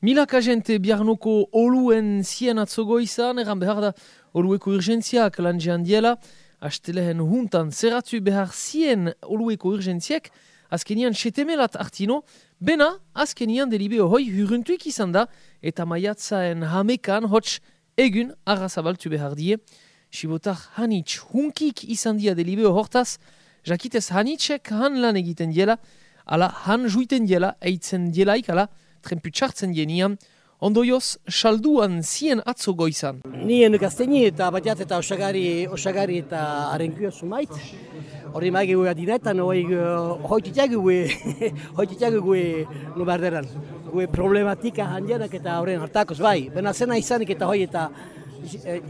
Milaka jente biarnoko oluen zien atzogo izan, eran behar da olueko urgentziak lan diela, astelehen huntan zeratu behar zien olueko urgentziak, azkenian setemelat artino, bena azkenian delibeo hoi huruntuik izan da, eta maiatzaen hamekan hots egun arrazabaltu behar die. Sibotar hanitz hunkik izan dia delibeo hortaz, jakitez hanitzek han lan egiten diela, ala han juiten diela, eitzen dielaik, ala, trenpu txartzen genian, ondoioz salduan zien atzo goizan. Ni enu gazteni eta batiat eta osagari, osagari eta arenkio sumait. Horri maigi gue adinetan, hoi hoititiagu gue, hoititiagu gue nubarderan. Gue problematika handienak eta horren hartakoz bai. Bena zena izanik eta hoi eta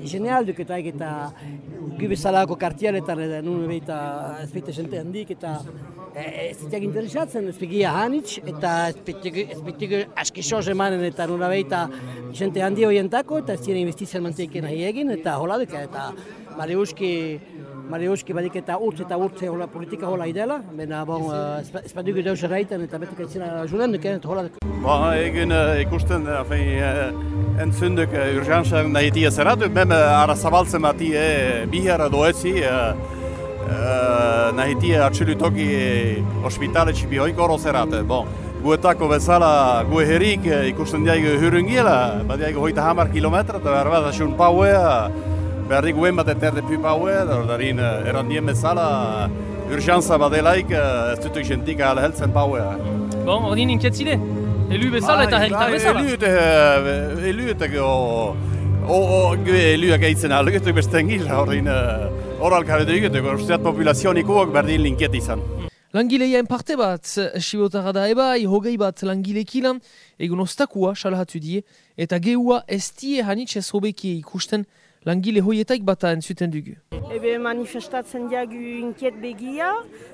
genealduk eta eta gubezalako kartialetan edo nuen behita ez behita jente handik eta ez zitak interesatzen ez begia hanitz eta ez behita aski soz emanen eta nuna behita jente handi horientako eta ez ziren investizian manteiken nahi egin eta hola duka eta Mariuski Mariuski badik eta urtz eta urtz hola politika hola idela, bena bon, ez badik deus erraiten eta betek aitzina julen duken eta hola duka. Ba, egin ikusten, entzunduk urgentzen nahi tia zerratu, meme ara zabaltzen bati bihar doetzi, nahi tia atxilutoki ospitale txipi hoik oro zerratu. Bon, guetako bezala gue herrik ikusten diago hurungiela, badiago hoita hamar kilometra, eta behar bat asun pauea, beharrik guen bat eterde pu pauea, darin erandien bezala, urgentza badelaik ez dutuk jentik ala heltzen pauea. Bon, ordin inketzide? Elu bezala eta herritar bezala? Elu eta elu eta eluak eitzen algetuk beste engila horrein oral karetu egitek, usteat populazionikoak berdin linket izan. Langileien parte bat, sibotarra da ebai, hogei bat langilekilan, egun ostakua salahatu die, eta geua ez die hanitxez hobeki ikusten langile hoietaik bata entzuten dugu. Ebe manifestatzen diagu inkiet begia,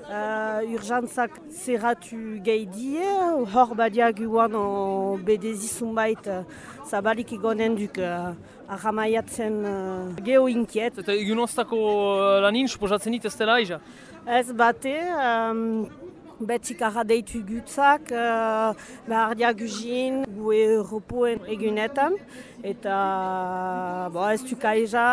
uh, urgentzak zerratu gehi die, hor badiagu guan bedezi zunbait zabalik igonen duk uh, ahamaiatzen uh, geho inkiet. Eta egun ostako lanin, suposatzen dit ez dela? Ez bate, um, Betzik deitu gutzak, uh, behar diaguzin, gue Europoen egunetan, eta bo, ez tukaiza,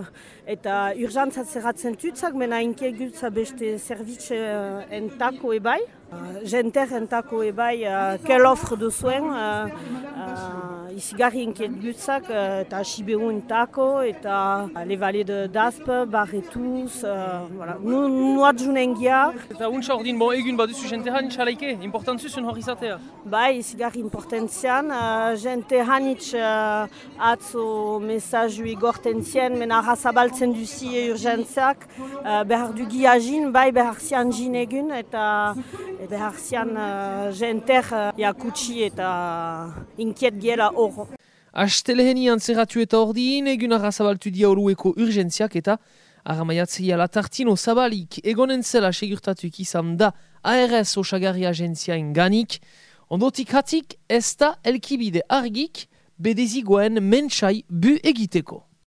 uh, eta urgentzat zerratzen tutzak, mena inke gutza beste servitxe uh, entako ebai. Uh, Jenter entako ebai, uh, kel ofre duzuen, uh, uh, izigarri inkiet gutzak, uh, eta Siberu entako, eta uh, levale de Dasp, barretuz, uh, voilà. nu, nu adjunen gia. Eta untsa ordin, bon, egun baduzu jente hanitz alaike, importantzuzun hori izatea? Bai, izigarri importantzian, uh, jente hanitz uh, atzo mesaju igorten zien, mena razabaltzen duzi urgentziak, uh, behar du giazin, bai behar zian jin egun, eta behar zian uh, jenter uh, jakutsi eta inkiet giela hor. Astelehenian zerratu eta ordin, egun arrazabaltu dia orueko urgentziak eta Aramaiatzea latartino zabalik egonen zela segurtatuik izan da ARS osagarri agentziain ganik, ondotik hatik ez da elkibide argik bedezigoen mentsai bu egiteko.